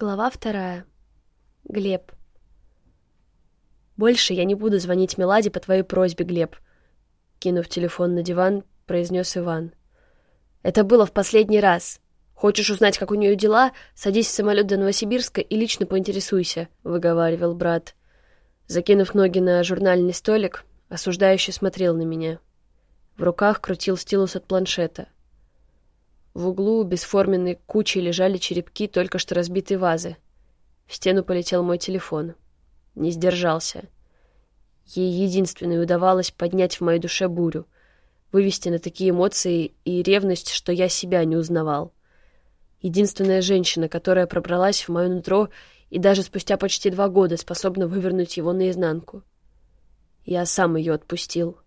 Глава вторая. Глеб. «Больше я не буду звонить Меладе по твоей просьбе, Глеб», — кинув телефон на диван, произнес Иван. «Это было в последний раз. Хочешь узнать, как у нее дела? Садись в самолет до Новосибирска и лично поинтересуйся», — выговаривал брат. Закинув ноги на журнальный столик, осуждающий смотрел на меня. В руках крутил стилус от планшета — в углу бесформенной кучей лежали черепки только что разбитой вазы. В стену полетел мой телефон. Не сдержался. Ей единственной удавалось поднять в моей душе бурю, вывести на такие эмоции и ревность, что я себя не узнавал. Единственная женщина, которая пробралась в мое нутро и даже спустя почти два года способна вывернуть его наизнанку. Я сам ее отпустил.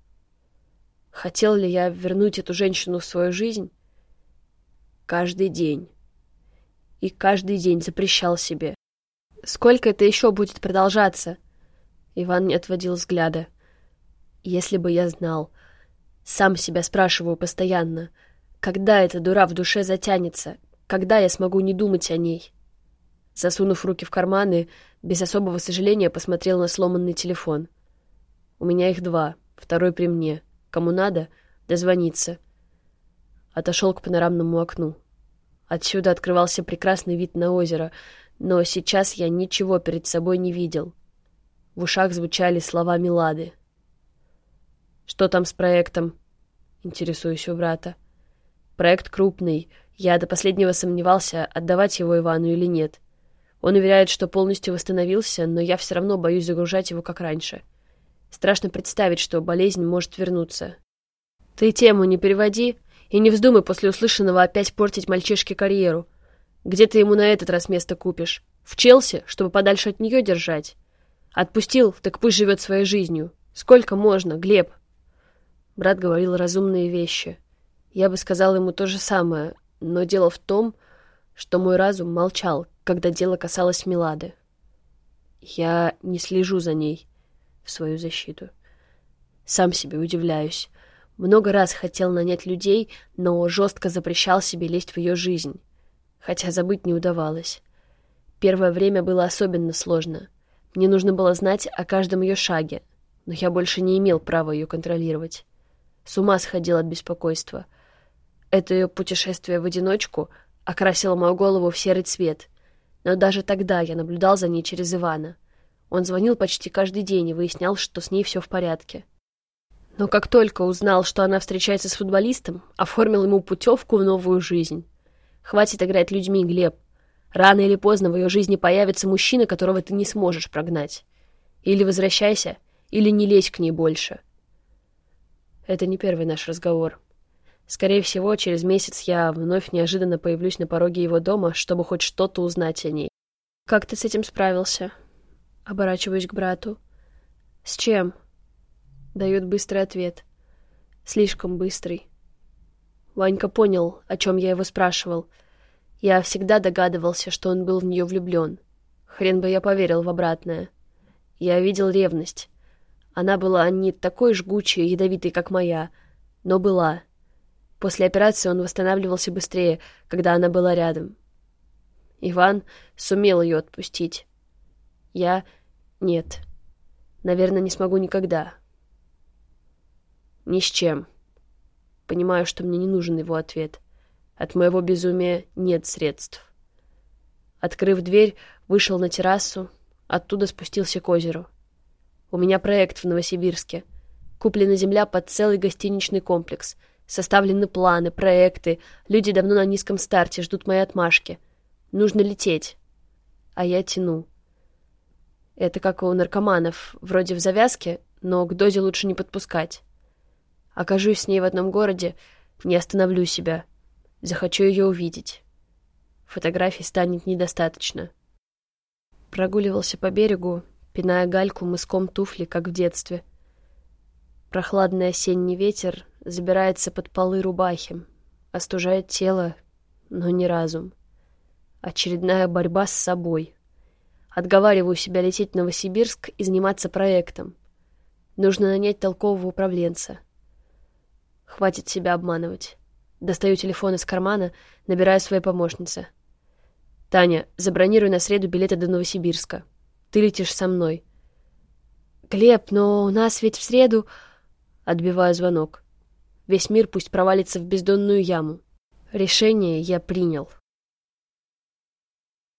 Хотел ли я вернуть эту женщину в свою жизнь? Каждый день. И каждый день запрещал себе. Сколько это еще будет продолжаться? Иван не отводил взгляда. Если бы я знал. Сам себя спрашиваю постоянно. Когда эта дура в душе затянется? Когда я смогу не думать о ней? Засунув руки в карманы, без особого сожаления посмотрел на сломанный телефон. У меня их два, второй при мне. Кому надо, дозвониться. Отошел к панорамному окну. Отсюда открывался прекрасный вид на озеро, но сейчас я ничего перед собой не видел. В ушах звучали слова Милады. «Что там с проектом?» — интересуюсь у брата. «Проект крупный. Я до последнего сомневался, отдавать его Ивану или нет. Он уверяет, что полностью восстановился, но я все равно боюсь загружать его как раньше. Страшно представить, что болезнь может вернуться. Ты тему не переводи, и не вздумай после услышанного опять портить мальчишке карьеру. Где ты ему на этот раз место купишь? В Челси, чтобы подальше от нее держать? Отпустил, так пусть живет своей жизнью. Сколько можно, Глеб?» Брат говорил разумные вещи. Я бы сказал ему то же самое, но дело в том, что мой разум молчал, когда дело касалось Милады. Я не слежу за ней в свою защиту. Сам себе удивляюсь. Много раз хотел нанять людей, но жестко запрещал себе лезть в ее жизнь. Хотя забыть не удавалось. Первое время было особенно сложно. Мне нужно было знать о каждом ее шаге, но я больше не имел права ее контролировать. С ума сходил от беспокойства. Это ее путешествие в одиночку окрасило мою голову в серый цвет. Но даже тогда я наблюдал за ней через Ивана. Он звонил почти каждый день и выяснял, что с ней все в порядке. Но как только узнал, что она встречается с футболистом, оформил ему путевку в новую жизнь. Хватит играть людьми, Глеб. Рано или поздно в ее жизни появится мужчина, которого ты не сможешь прогнать. Или возвращайся, или не лезь к ней больше. Это не первый наш разговор. Скорее всего, через месяц я вновь неожиданно появлюсь на пороге его дома, чтобы хоть что-то узнать о ней. «Как ты с этим справился?» Оборачиваюсь к брату. «С чем?» Дает быстрый ответ. Слишком быстрый. Ванька понял, о чем я его спрашивал. Я всегда догадывался, что он был в нее влюблен. Хрен бы я поверил в обратное. Я видел ревность. Она была не такой жгучей и ядовитой, как моя, но была. После операции он восстанавливался быстрее, когда она была рядом. Иван сумел ее отпустить. Я — нет. Наверное, не смогу никогда. Ни с чем. Понимаю, что мне не нужен его ответ. От моего безумия нет средств. Открыв дверь, вышел на террасу, оттуда спустился к озеру. У меня проект в Новосибирске. Куплена земля под целый гостиничный комплекс. Составлены планы, проекты. Люди давно на низком старте, ждут моей отмашки. Нужно лететь. А я тяну. Это как у наркоманов, вроде в завязке, но к дозе лучше не подпускать. Окажусь с ней в одном городе, не остановлю себя. Захочу ее увидеть. Фотографий станет недостаточно. Прогуливался по берегу, пиная гальку мыском туфли, как в детстве. Прохладный осенний ветер забирается под полы рубахи, остужает тело, но не разум. Очередная борьба с собой. Отговариваю себя лететь в Новосибирск и заниматься проектом. Нужно нанять толкового управленца — Хватит себя обманывать. Достаю телефон из кармана, набираю своей помощнице. Таня, забронируй на среду билеты до Новосибирска. Ты летишь со мной. Глеб, но у нас ведь в среду... Отбиваю звонок. Весь мир пусть провалится в бездонную яму. Решение я принял.